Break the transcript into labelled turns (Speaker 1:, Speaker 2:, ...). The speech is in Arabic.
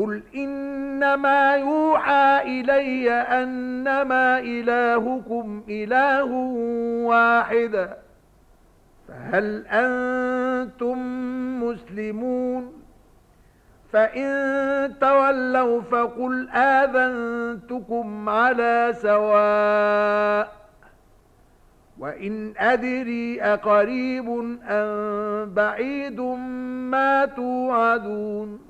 Speaker 1: قل إنما يوحى إلي أنما إلهكم إله واحد فهل أنتم مسلمون؟ فإن تولوا فقل آذنتكم على سواء وَإِنْ أَدْرِي أَقَرِيبٌ أَمْ بَعِيدٌ مَا تُوعَدُونَ